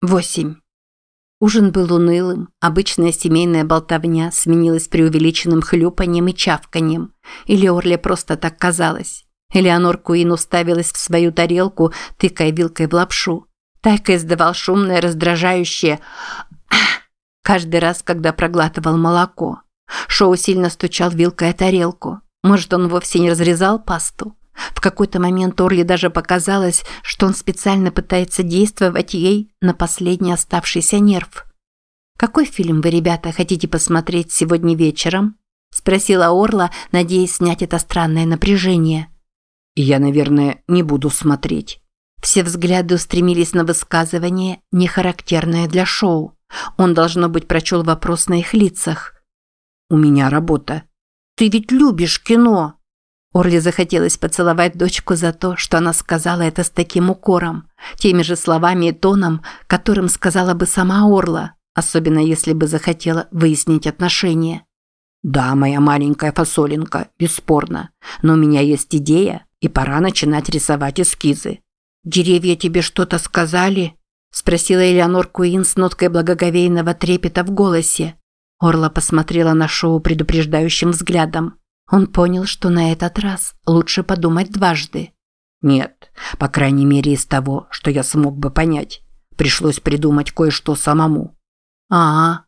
Восемь. Ужин был унылым, обычная семейная болтовня сменилась преувеличенным хлюпаньем и чавканьем. Или Орле просто так казалось. Элеонор Куин уставилась в свою тарелку, тыкая вилкой в лапшу. Тайка издавал шумное, раздражающее каждый раз, когда проглатывал молоко. Шоу сильно стучал вилкой о тарелку. Может, он вовсе не разрезал пасту? В какой-то момент Орли даже показалось, что он специально пытается действовать ей на последний оставшийся нерв. «Какой фильм вы, ребята, хотите посмотреть сегодня вечером?» – спросила Орла, надеясь снять это странное напряжение. «Я, наверное, не буду смотреть». Все взгляды устремились на высказывание, не характерное для шоу. Он, должно быть, прочел вопрос на их лицах. «У меня работа». «Ты ведь любишь кино!» Орли захотелось поцеловать дочку за то, что она сказала это с таким укором, теми же словами и тоном, которым сказала бы сама Орла, особенно если бы захотела выяснить отношения. «Да, моя маленькая фасолинка, бесспорно, но у меня есть идея, и пора начинать рисовать эскизы». «Деревья тебе что-то сказали?» – спросила Элеонор Куин с ноткой благоговейного трепета в голосе. Орла посмотрела на шоу предупреждающим взглядом. Он понял, что на этот раз лучше подумать дважды. Нет, по крайней мере из того, что я смог бы понять. Пришлось придумать кое-что самому. А,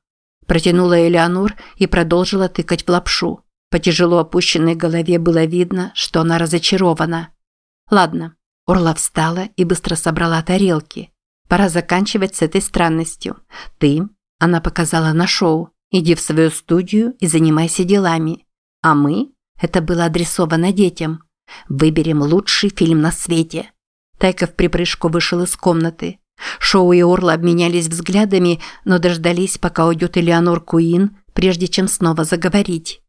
протянула Элеонор и продолжила тыкать в лапшу. По тяжело опущенной голове было видно, что она разочарована. Ладно, Орла встала и быстро собрала тарелки. Пора заканчивать с этой странностью. Ты, она показала на шоу, иди в свою студию и занимайся делами. А мы, это было адресовано детям, выберем лучший фильм на свете. Тайка в припрыжку вышел из комнаты. Шоу и Орла обменялись взглядами, но дождались, пока уйдет Элеонор Куин, прежде чем снова заговорить.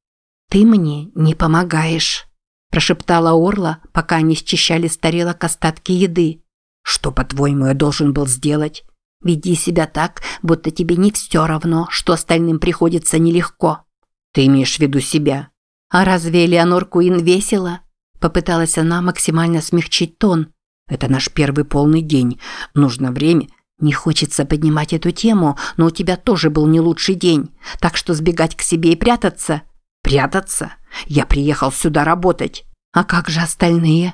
«Ты мне не помогаешь», – прошептала Орла, пока они счищали с тарелок остатки еды. «Что, по-твоему, я должен был сделать?» «Веди себя так, будто тебе не все равно, что остальным приходится нелегко». «Ты имеешь в виду себя?» «А разве Элеонор Куин весело?» Попыталась она максимально смягчить тон. «Это наш первый полный день. Нужно время». «Не хочется поднимать эту тему, но у тебя тоже был не лучший день. Так что сбегать к себе и прятаться...» «Прятаться? Я приехал сюда работать». «А как же остальные?»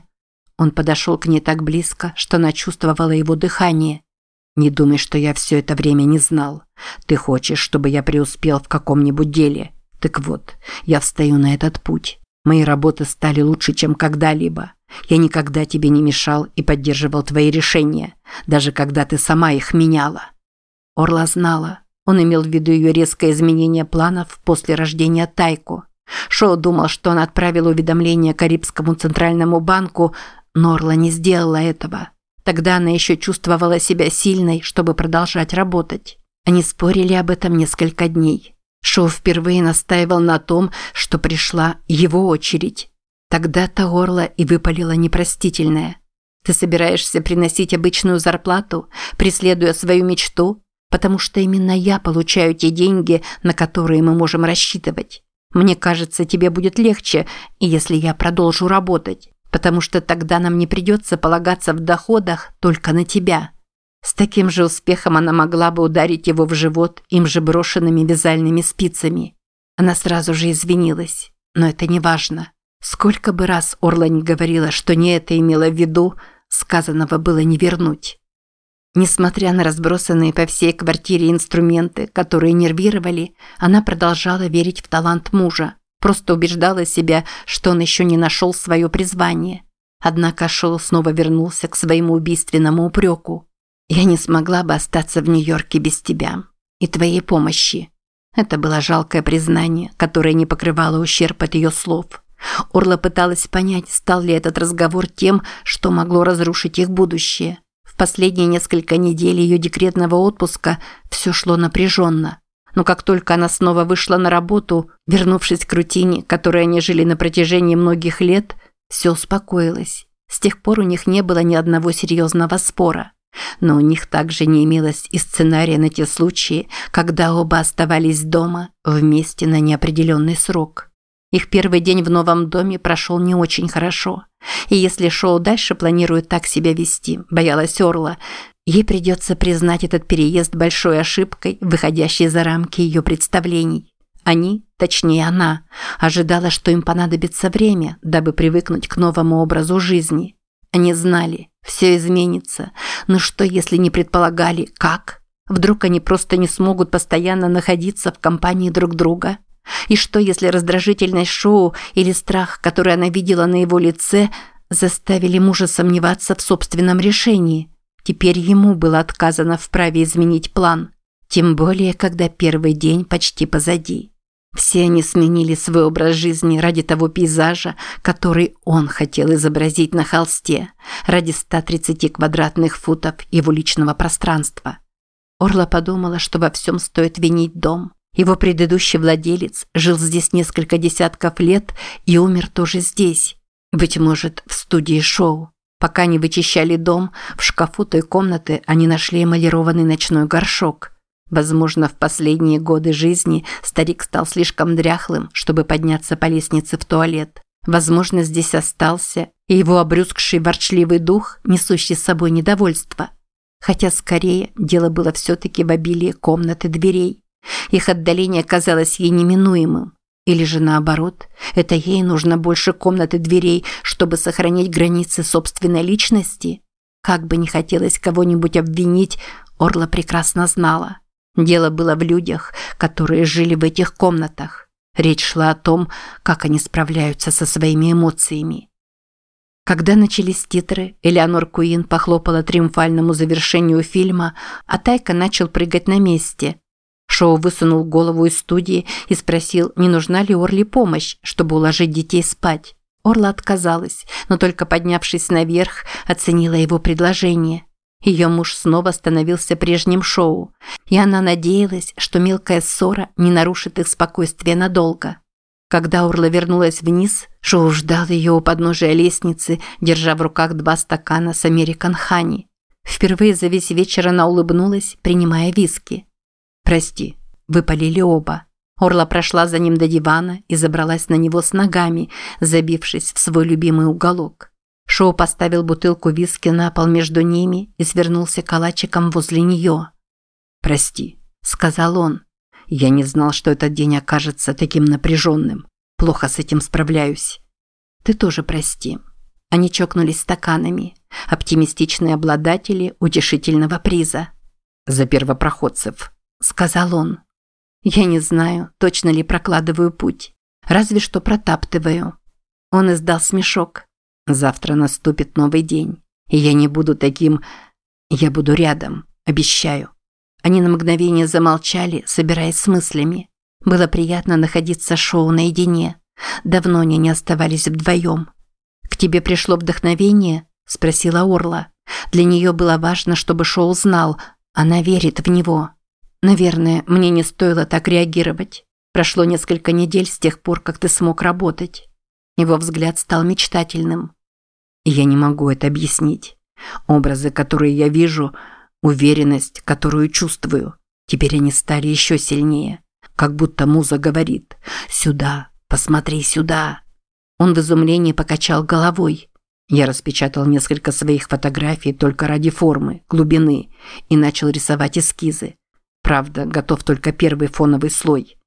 Он подошел к ней так близко, что она чувствовала его дыхание. «Не думай, что я все это время не знал. Ты хочешь, чтобы я преуспел в каком-нибудь деле. Так вот, я встаю на этот путь. Мои работы стали лучше, чем когда-либо. Я никогда тебе не мешал и поддерживал твои решения, даже когда ты сама их меняла. Орла знала. Он имел в виду ее резкое изменение планов после рождения Тайку. Шоу думал, что он отправил уведомление Карибскому центральному банку, но Орла не сделала этого. Тогда она еще чувствовала себя сильной, чтобы продолжать работать. Они спорили об этом несколько дней. Шоу впервые настаивал на том, что пришла его очередь. Тогда-то Орла и выпалила непростительное. «Ты собираешься приносить обычную зарплату, преследуя свою мечту? Потому что именно я получаю те деньги, на которые мы можем рассчитывать. Мне кажется, тебе будет легче, если я продолжу работать, потому что тогда нам не придется полагаться в доходах только на тебя». С таким же успехом она могла бы ударить его в живот им же брошенными вязальными спицами. Она сразу же извинилась, но это не важно. Сколько бы раз Орла не говорила, что не это имела в виду, сказанного было не вернуть. Несмотря на разбросанные по всей квартире инструменты, которые нервировали, она продолжала верить в талант мужа, просто убеждала себя, что он еще не нашел свое призвание. Однако Шоу снова вернулся к своему убийственному упреку. Я не смогла бы остаться в Нью-Йорке без тебя и твоей помощи. Это было жалкое признание, которое не покрывало ущерб от ее слов. Орла пыталась понять, стал ли этот разговор тем, что могло разрушить их будущее. В последние несколько недель ее декретного отпуска все шло напряженно. Но как только она снова вышла на работу, вернувшись к рутине, которой они жили на протяжении многих лет, все успокоилось. С тех пор у них не было ни одного серьезного спора. Но у них также не имелось и сценария на те случаи, когда оба оставались дома вместе на неопределенный срок. Их первый день в новом доме прошел не очень хорошо. И если Шоу дальше планирует так себя вести, боялась Орла, ей придется признать этот переезд большой ошибкой, выходящей за рамки ее представлений. Они, точнее она, ожидала, что им понадобится время, дабы привыкнуть к новому образу жизни. Они знали, все изменится, но что если не предполагали, как? Вдруг они просто не смогут постоянно находиться в компании друг друга? И что если раздражительность шоу или страх, который она видела на его лице, заставили мужа сомневаться в собственном решении? Теперь ему было отказано в праве изменить план. Тем более, когда первый день почти позади. Все они сменили свой образ жизни ради того пейзажа, который он хотел изобразить на холсте, ради 130 квадратных футов его личного пространства. Орла подумала, что во всем стоит винить дом. Его предыдущий владелец жил здесь несколько десятков лет и умер тоже здесь. Быть может, в студии шоу. Пока не вычищали дом, в шкафу той комнаты они нашли эмалированный ночной горшок – Возможно, в последние годы жизни старик стал слишком дряхлым, чтобы подняться по лестнице в туалет. Возможно, здесь остался и его обрюзгший ворчливый дух, несущий с собой недовольство. Хотя скорее дело было все-таки в обилии комнат и дверей. Их отдаление казалось ей неминуемым. Или же наоборот, это ей нужно больше комнат и дверей, чтобы сохранить границы собственной личности? Как бы не хотелось кого-нибудь обвинить, Орла прекрасно знала – Дело было в людях, которые жили в этих комнатах. Речь шла о том, как они справляются со своими эмоциями. Когда начались титры, Элеонор Куин похлопала триумфальному завершению фильма, а Тайка начал прыгать на месте. Шоу высунул голову из студии и спросил, не нужна ли Орли помощь, чтобы уложить детей спать. Орла отказалась, но только поднявшись наверх, оценила его предложение. Ее муж снова становился прежним шоу, и она надеялась, что мелкая ссора не нарушит их спокойствие надолго. Когда Урла вернулась вниз, Шоу ждал ее у подножия лестницы, держа в руках два стакана с Американ Хани. Впервые за весь вечер она улыбнулась, принимая виски. «Прости», – выпалили оба. Орла прошла за ним до дивана и забралась на него с ногами, забившись в свой любимый уголок. Шоу поставил бутылку виски на пол между ними и свернулся калачиком возле нее. «Прости», – сказал он. «Я не знал, что этот день окажется таким напряженным. Плохо с этим справляюсь». «Ты тоже прости». Они чокнулись стаканами. Оптимистичные обладатели утешительного приза. «За первопроходцев», – сказал он. «Я не знаю, точно ли прокладываю путь. Разве что протаптываю». Он издал смешок. Завтра наступит новый день, и я не буду таким... Я буду рядом, обещаю. Они на мгновение замолчали, собираясь с мыслями. Было приятно находиться шоу наедине. Давно они не оставались вдвоем. «К тебе пришло вдохновение?» – спросила Орла. Для нее было важно, чтобы шоу знал. Она верит в него. «Наверное, мне не стоило так реагировать. Прошло несколько недель с тех пор, как ты смог работать». Его взгляд стал мечтательным. Я не могу это объяснить. Образы, которые я вижу, уверенность, которую чувствую, теперь они стали еще сильнее. Как будто муза говорит «Сюда, посмотри сюда». Он в изумлении покачал головой. Я распечатал несколько своих фотографий только ради формы, глубины и начал рисовать эскизы. Правда, готов только первый фоновый слой.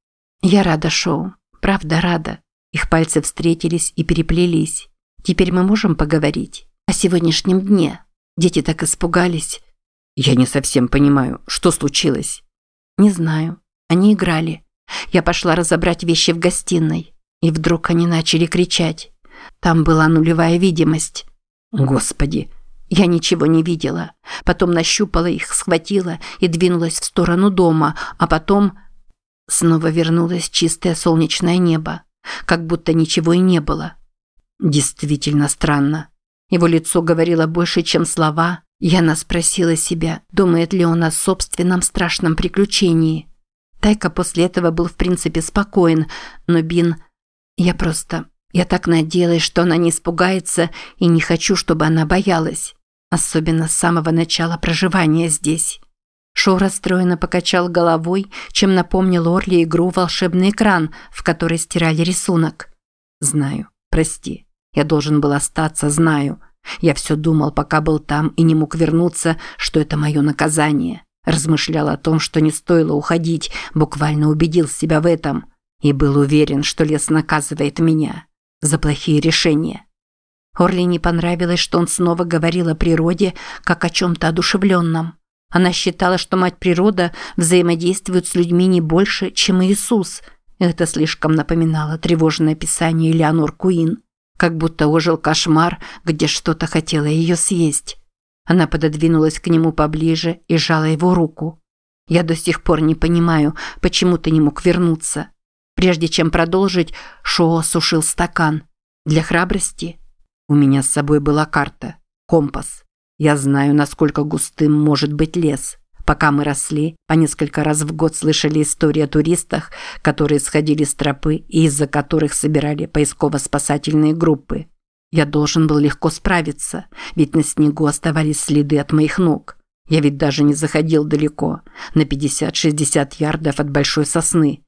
Я рада шоу. Правда, рада. Их пальцы встретились и переплелись. Теперь мы можем поговорить о сегодняшнем дне. Дети так испугались. Я не совсем понимаю, что случилось. Не знаю. Они играли. Я пошла разобрать вещи в гостиной. И вдруг они начали кричать. Там была нулевая видимость. Господи, я ничего не видела. Потом нащупала их, схватила и двинулась в сторону дома, а потом... Снова вернулось чистое солнечное небо. Как будто ничего и не было. Действительно странно. Его лицо говорило больше, чем слова. Яна спросила себя, думает ли он о собственном страшном приключении. Тайка после этого был в принципе спокоен, но Бин... Я просто... Я так надеялась, что она не испугается, и не хочу, чтобы она боялась. Особенно с самого начала проживания здесь. Шоу расстроенно покачал головой, чем напомнил Орли игру «Волшебный экран», в которой стирали рисунок. Знаю. Прости. Я должен был остаться, знаю. Я все думал, пока был там и не мог вернуться, что это мое наказание. Размышлял о том, что не стоило уходить, буквально убедил себя в этом. И был уверен, что лес наказывает меня. За плохие решения. Орли не понравилось, что он снова говорил о природе, как о чем-то одушевленном. Она считала, что мать природа взаимодействует с людьми не больше, чем Иисус. Это слишком напоминало тревожное писание Леонор Куин. Как будто ожил кошмар, где что-то хотело ее съесть. Она пододвинулась к нему поближе и сжала его руку. «Я до сих пор не понимаю, почему ты не мог вернуться». Прежде чем продолжить, Шоу осушил стакан. «Для храбрости?» У меня с собой была карта, компас. Я знаю, насколько густым может быть лес. Пока мы росли, по несколько раз в год слышали истории о туристах, которые сходили с тропы и из-за которых собирали поисково-спасательные группы. Я должен был легко справиться, ведь на снегу оставались следы от моих ног. Я ведь даже не заходил далеко, на 50-60 ярдов от большой сосны.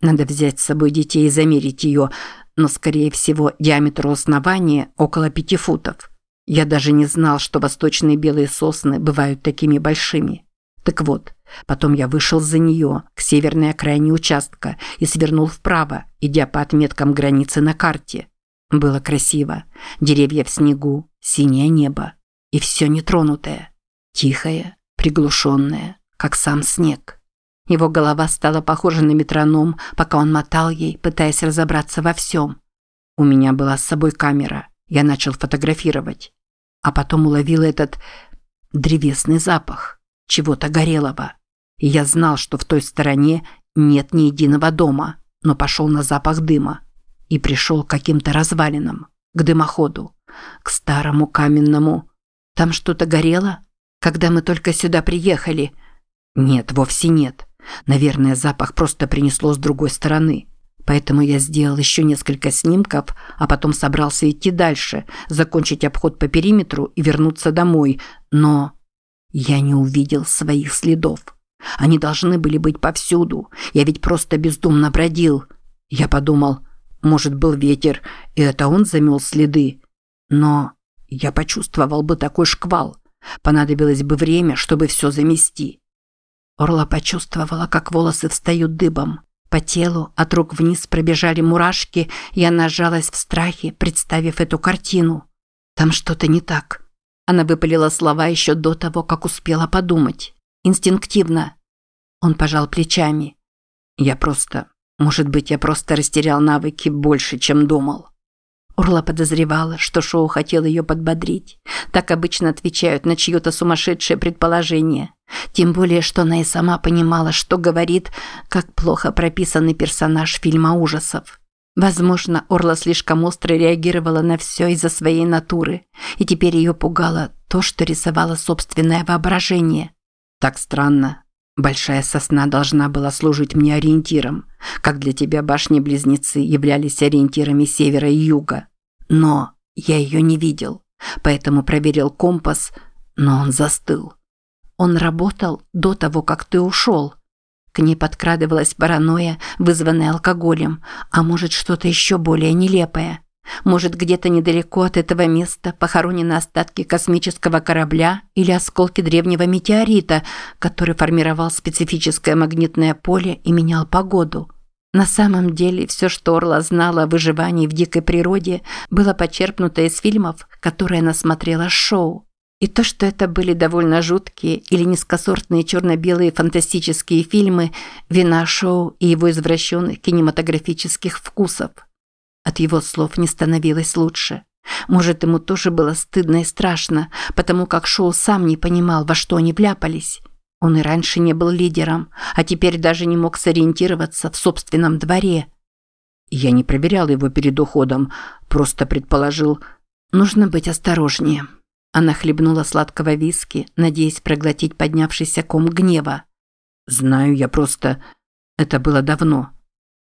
Надо взять с собой детей и замерить ее, но, скорее всего, диаметр основания около пяти футов. Я даже не знал, что восточные белые сосны бывают такими большими. Так вот, потом я вышел за нее, к северной окраине участка, и свернул вправо, идя по отметкам границы на карте. Было красиво. Деревья в снегу, синее небо. И все нетронутое. Тихое, приглушенное, как сам снег. Его голова стала похожа на метроном, пока он мотал ей, пытаясь разобраться во всем. У меня была с собой камера. Я начал фотографировать. А потом уловил этот древесный запах чего-то горелого. Я знал, что в той стороне нет ни единого дома, но пошел на запах дыма. И пришел к каким-то развалинам, к дымоходу, к старому каменному. Там что-то горело? Когда мы только сюда приехали? Нет, вовсе нет. Наверное, запах просто принесло с другой стороны. Поэтому я сделал еще несколько снимков, а потом собрался идти дальше, закончить обход по периметру и вернуться домой. Но я не увидел своих следов. Они должны были быть повсюду. Я ведь просто бездумно бродил. Я подумал, может, был ветер, и это он замел следы. Но я почувствовал бы такой шквал. Понадобилось бы время, чтобы все замести. Орла почувствовала, как волосы встают дыбом. По телу от рук вниз пробежали мурашки, и она сжалась в страхе, представив эту картину. Там что-то не так. Она выпалила слова еще до того, как успела подумать. Инстинктивно. Он пожал плечами. Я просто... Может быть, я просто растерял навыки больше, чем думал. Урла подозревала, что Шоу хотел ее подбодрить. Так обычно отвечают на чье-то сумасшедшее предположение. Тем более, что она и сама понимала, что говорит, как плохо прописанный персонаж фильма ужасов. Возможно, Орла слишком остро реагировала на все из-за своей натуры, и теперь ее пугало то, что рисовало собственное воображение. Так странно. Большая сосна должна была служить мне ориентиром, как для тебя башни-близнецы являлись ориентирами севера и юга. Но я ее не видел, поэтому проверил компас, но он застыл. Он работал до того, как ты ушел. К ней подкрадывалась паранойя, вызванная алкоголем, а может что-то еще более нелепое. Может, где-то недалеко от этого места похоронены остатки космического корабля или осколки древнего метеорита, который формировал специфическое магнитное поле и менял погоду. На самом деле, все, что Орла знала о выживании в дикой природе, было почерпнуто из фильмов, которые она смотрела шоу. И то, что это были довольно жуткие или низкосортные черно-белые фантастические фильмы, вина шоу и его извращенных кинематографических вкусов – от его слов не становилось лучше. Может, ему тоже было стыдно и страшно, потому как Шоу сам не понимал, во что они вляпались. Он и раньше не был лидером, а теперь даже не мог сориентироваться в собственном дворе. Я не проверял его перед уходом, просто предположил, нужно быть осторожнее. Она хлебнула сладкого виски, надеясь проглотить поднявшийся ком гнева. «Знаю, я просто... Это было давно.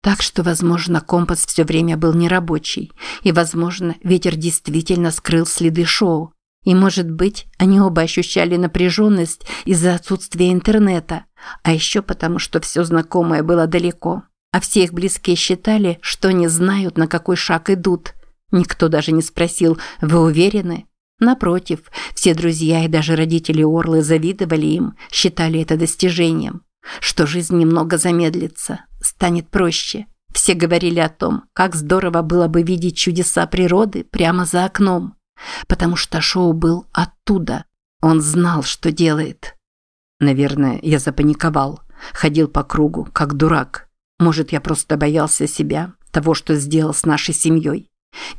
Так что, возможно, компас все время был нерабочий, и, возможно, ветер действительно скрыл следы шоу. И, может быть, они оба ощущали напряженность из-за отсутствия интернета, а еще потому, что все знакомое было далеко. а все их близкие считали, что не знают, на какой шаг идут. Никто даже не спросил «Вы уверены?». Напротив, все друзья и даже родители Орлы завидовали им, считали это достижением. Что жизнь немного замедлится, станет проще. Все говорили о том, как здорово было бы видеть чудеса природы прямо за окном. Потому что Шоу был оттуда. Он знал, что делает. Наверное, я запаниковал. Ходил по кругу, как дурак. Может, я просто боялся себя, того, что сделал с нашей семьей.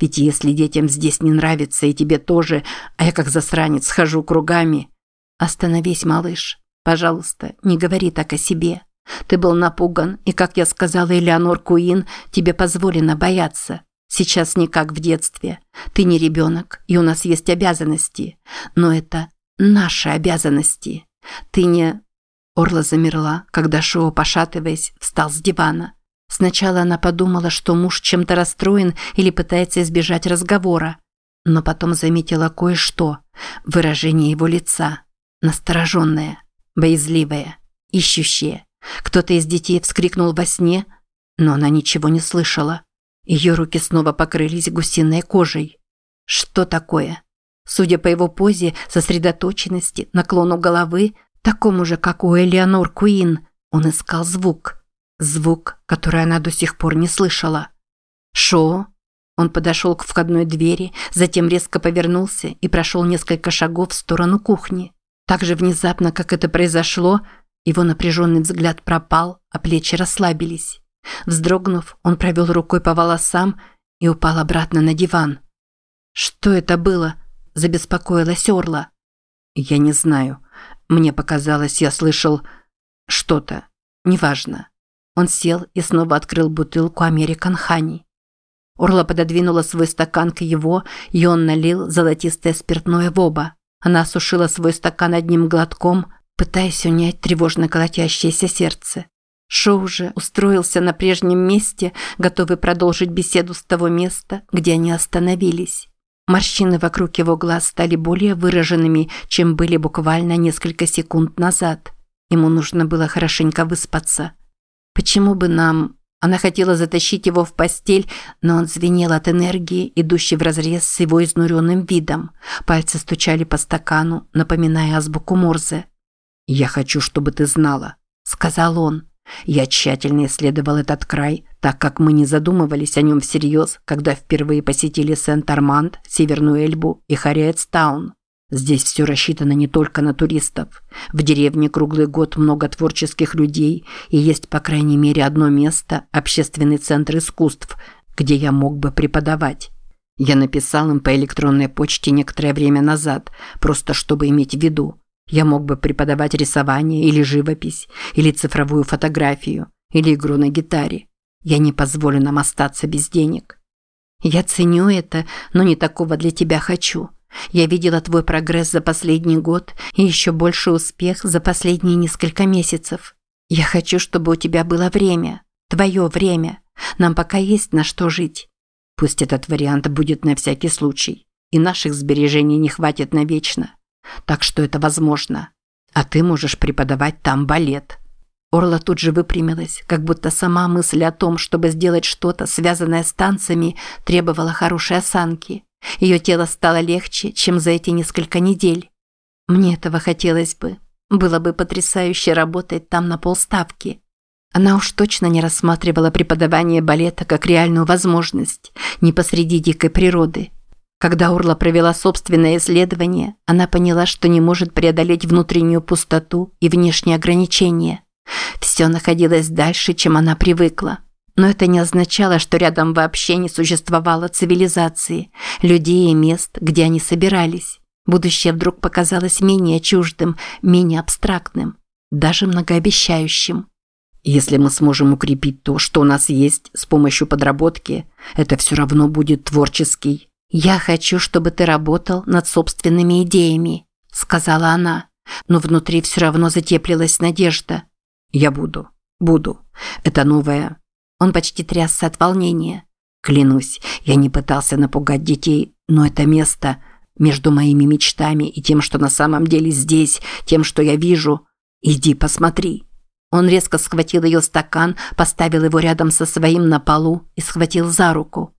Ведь если детям здесь не нравится и тебе тоже, а я как засранец хожу кругами... Остановись, малыш. Пожалуйста, не говори так о себе. Ты был напуган, и, как я сказала Элеонор Куин, тебе позволено бояться. Сейчас не как в детстве. Ты не ребенок, и у нас есть обязанности. Но это наши обязанности. Ты не... Орла замерла, когда Шоу, пошатываясь, встал с дивана. Сначала она подумала, что муж чем-то расстроен или пытается избежать разговора, но потом заметила кое-что – выражение его лица. Настороженное, боязливое, ищущее. Кто-то из детей вскрикнул во сне, но она ничего не слышала. Ее руки снова покрылись гусиной кожей. Что такое? Судя по его позе, сосредоточенности, наклону головы, такому же, как у Элеонор Куин, он искал звук – Звук, который она до сих пор не слышала. «Шо?» Он подошел к входной двери, затем резко повернулся и прошел несколько шагов в сторону кухни. Так же внезапно, как это произошло, его напряженный взгляд пропал, а плечи расслабились. Вздрогнув, он провел рукой по волосам и упал обратно на диван. «Что это было?» – забеспокоилась Орла. «Я не знаю. Мне показалось, я слышал что-то. Неважно. Он сел и снова открыл бутылку «Американ Хани». Орла пододвинула свой стакан к его, и он налил золотистое спиртное в оба. Она осушила свой стакан одним глотком, пытаясь унять тревожно колотящееся сердце. Шоу же устроился на прежнем месте, готовый продолжить беседу с того места, где они остановились. Морщины вокруг его глаз стали более выраженными, чем были буквально несколько секунд назад. Ему нужно было хорошенько выспаться. Почему бы нам... Она хотела затащить его в постель, но он звенел от энергии, идущей вразрез с его изнуренным видом. Пальцы стучали по стакану, напоминая азбуку Морзе. «Я хочу, чтобы ты знала», – сказал он. «Я тщательно исследовал этот край, так как мы не задумывались о нем всерьез, когда впервые посетили Сент-Арманд, Северную Эльбу и Харриетстаун. Здесь все рассчитано не только на туристов. В деревне круглый год много творческих людей, и есть по крайней мере одно место – общественный центр искусств, где я мог бы преподавать. Я написал им по электронной почте некоторое время назад, просто чтобы иметь в виду. Я мог бы преподавать рисование или живопись, или цифровую фотографию, или игру на гитаре. Я не позволю нам остаться без денег. Я ценю это, но не такого для тебя хочу. Я видела твой прогресс за последний год и еще больше успех за последние несколько месяцев. Я хочу, чтобы у тебя было время, твое время. Нам пока есть на что жить. Пусть этот вариант будет на всякий случай, и наших сбережений не хватит навечно. Так что это возможно. А ты можешь преподавать там балет. Орла тут же выпрямилась, как будто сама мысль о том, чтобы сделать что-то, связанное с танцами, требовала хорошей осанки. Ее тело стало легче, чем за эти несколько недель. Мне этого хотелось бы. Было бы потрясающе работать там на полставки. Она уж точно не рассматривала преподавание балета как реальную возможность, не посреди дикой природы. Когда Урла провела собственное исследование, она поняла, что не может преодолеть внутреннюю пустоту и внешние ограничения. Все находилось дальше, чем она привыкла. Но это не означало, что рядом вообще не существовало цивилизации, людей и мест, где они собирались. Будущее вдруг показалось менее чуждым, менее абстрактным, даже многообещающим. Если мы сможем укрепить то, что у нас есть, с помощью подработки, это все равно будет творческий. «Я хочу, чтобы ты работал над собственными идеями», – сказала она. Но внутри все равно затеплилась надежда. «Я буду. Буду. Это новое, он почти трясся от волнения. Клянусь, я не пытался напугать детей, но это место между моими мечтами и тем, что на самом деле здесь, тем, что я вижу. Иди посмотри. Он резко схватил ее стакан, поставил его рядом со своим на полу и схватил за руку.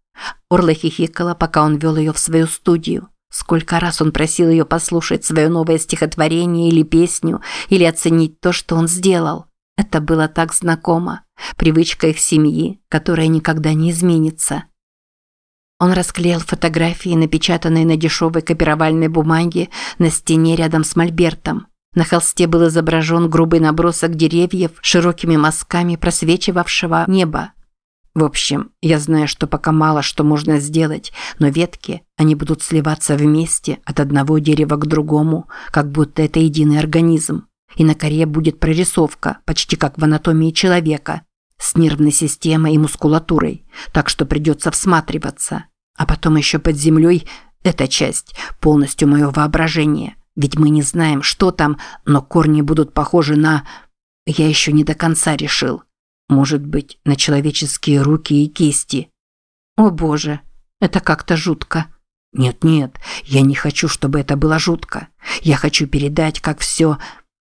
Орла хихикала, пока он вел ее в свою студию. Сколько раз он просил ее послушать свое новое стихотворение или песню, или оценить то, что он сделал. Это было так знакомо. Привычка их семьи, которая никогда не изменится. Он расклеил фотографии, напечатанные на дешевой копировальной бумаге, на стене рядом с мольбертом. На холсте был изображен грубый набросок деревьев широкими мазками просвечивавшего неба. В общем, я знаю, что пока мало что можно сделать, но ветки, они будут сливаться вместе от одного дерева к другому, как будто это единый организм. И на коре будет прорисовка, почти как в анатомии человека, с нервной системой и мускулатурой, так что придется всматриваться. А потом еще под землей эта часть, полностью мое воображение. Ведь мы не знаем, что там, но корни будут похожи на... Я еще не до конца решил. Может быть, на человеческие руки и кисти. О боже, это как-то жутко. Нет-нет, я не хочу, чтобы это было жутко. Я хочу передать, как все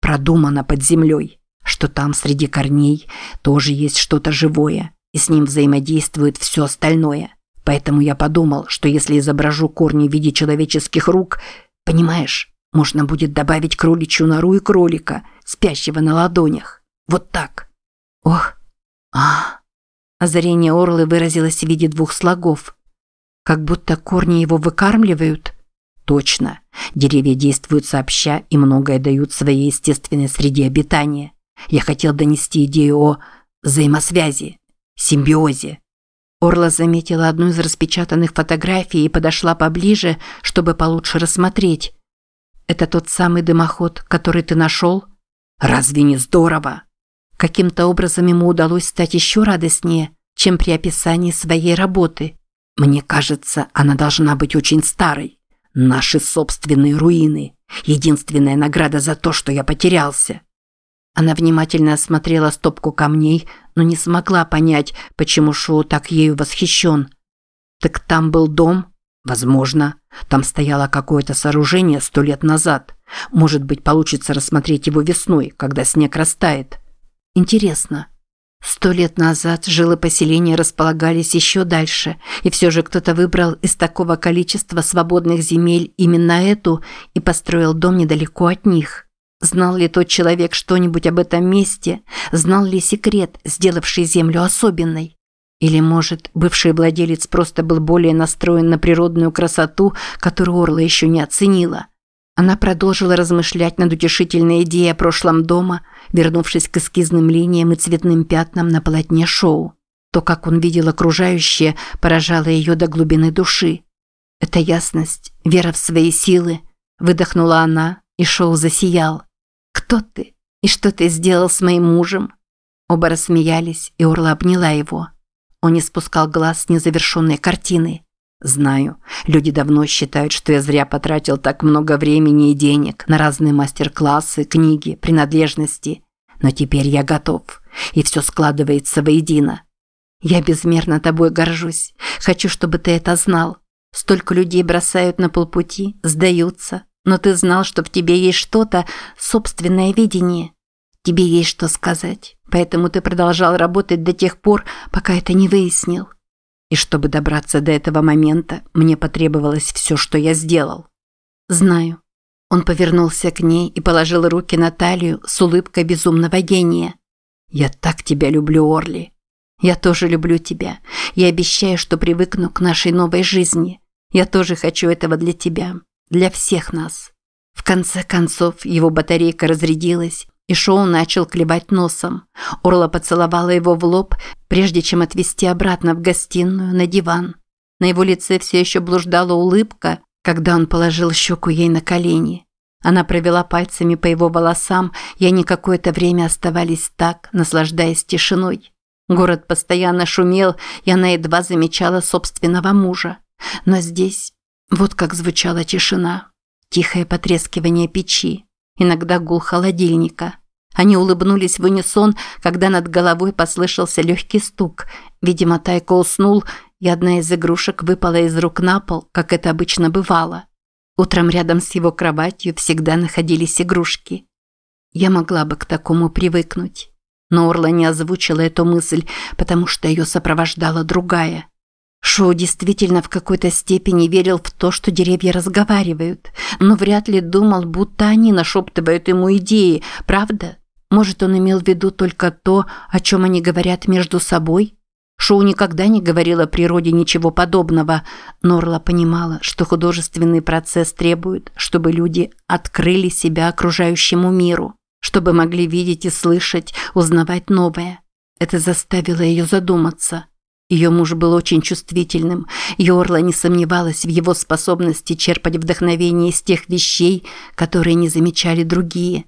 продумано под землей, что там среди корней тоже есть что-то живое, и с ним взаимодействует все остальное. Поэтому я подумал, что если изображу корни в виде человеческих рук, понимаешь, можно будет добавить кроличью нору и кролика, спящего на ладонях. Вот так. Ох, а Озарение Орлы выразилось в виде двух слогов. Как будто корни его выкармливают. Точно. Деревья действуют сообща и многое дают своей естественной среде обитания. Я хотел донести идею о взаимосвязи, симбиозе. Орла заметила одну из распечатанных фотографий и подошла поближе, чтобы получше рассмотреть. «Это тот самый дымоход, который ты нашел?» «Разве не здорово?» Каким-то образом ему удалось стать еще радостнее, чем при описании своей работы. Мне кажется, она должна быть очень старой. Наши собственные руины. Единственная награда за то, что я потерялся. Она внимательно осмотрела стопку камней, но не смогла понять, почему Шоу так ею восхищен. Так там был дом? Возможно. Там стояло какое-то сооружение сто лет назад. Может быть, получится рассмотреть его весной, когда снег растает. Интересно, сто лет назад жилы поселения располагались еще дальше, и все же кто-то выбрал из такого количества свободных земель именно эту и построил дом недалеко от них. Знал ли тот человек что-нибудь об этом месте? Знал ли секрет, сделавший землю особенной? Или, может, бывший владелец просто был более настроен на природную красоту, которую Орла еще не оценила? Она продолжила размышлять над утешительной идеей о прошлом дома, вернувшись к эскизным линиям и цветным пятнам на полотне шоу. То, как он видел окружающее, поражало ее до глубины души. «Это ясность, вера в свои силы», – выдохнула она, и шоу засиял. «Кто ты? И что ты сделал с моим мужем?» Оба рассмеялись, и Орла обняла его. Он не спускал глаз с незавершенной картины. Знаю, люди давно считают, что я зря потратил так много времени и денег на разные мастер-классы, книги, принадлежности. Но теперь я готов, и все складывается воедино. Я безмерно тобой горжусь. Хочу, чтобы ты это знал. Столько людей бросают на полпути, сдаются. Но ты знал, что в тебе есть что-то, собственное видение. Тебе есть что сказать. Поэтому ты продолжал работать до тех пор, пока это не выяснил. И чтобы добраться до этого момента, мне потребовалось все, что я сделал. Знаю. Он повернулся к ней и положил руки на талию с улыбкой безумного гения. Я так тебя люблю, Орли. Я тоже люблю тебя. Я обещаю, что привыкну к нашей новой жизни. Я тоже хочу этого для тебя, для всех нас. В конце концов, его батарейка разрядилась, и Шоу начал клевать носом. Орла поцеловала его в лоб, прежде чем отвезти обратно в гостиную на диван. На его лице все еще блуждала улыбка, когда он положил щеку ей на колени. Она провела пальцами по его волосам, и они какое-то время оставались так, наслаждаясь тишиной. Город постоянно шумел, и она едва замечала собственного мужа. Но здесь вот как звучала тишина. Тихое потрескивание печи, иногда гул холодильника – они улыбнулись в унисон, когда над головой послышался легкий стук. Видимо, Тайко уснул, и одна из игрушек выпала из рук на пол, как это обычно бывало. Утром рядом с его кроватью всегда находились игрушки. Я могла бы к такому привыкнуть. Но Орла не озвучила эту мысль, потому что ее сопровождала другая. Шоу действительно в какой-то степени верил в то, что деревья разговаривают, но вряд ли думал, будто они нашептывают ему идеи, правда? Может, он имел в виду только то, о чем они говорят между собой? Шоу никогда не говорил о природе ничего подобного. Норла понимала, что художественный процесс требует, чтобы люди открыли себя окружающему миру, чтобы могли видеть и слышать, узнавать новое. Это заставило ее задуматься. Ее муж был очень чувствительным, и Орла не сомневалась в его способности черпать вдохновение из тех вещей, которые не замечали другие.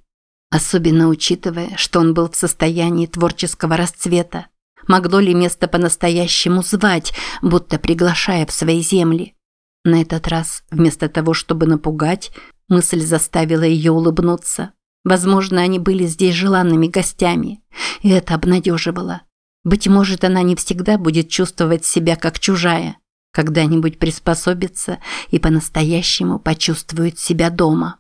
Особенно учитывая, что он был в состоянии творческого расцвета. Могло ли место по-настоящему звать, будто приглашая в свои земли? На этот раз, вместо того, чтобы напугать, мысль заставила ее улыбнуться. Возможно, они были здесь желанными гостями, и это обнадеживало. Быть может, она не всегда будет чувствовать себя как чужая, когда-нибудь приспособится и по-настоящему почувствует себя дома.